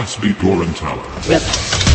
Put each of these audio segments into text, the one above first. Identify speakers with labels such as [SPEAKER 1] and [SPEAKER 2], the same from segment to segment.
[SPEAKER 1] Gatsby Torrentala. Yep.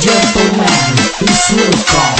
[SPEAKER 2] Gentleman, Fullman, it's your call.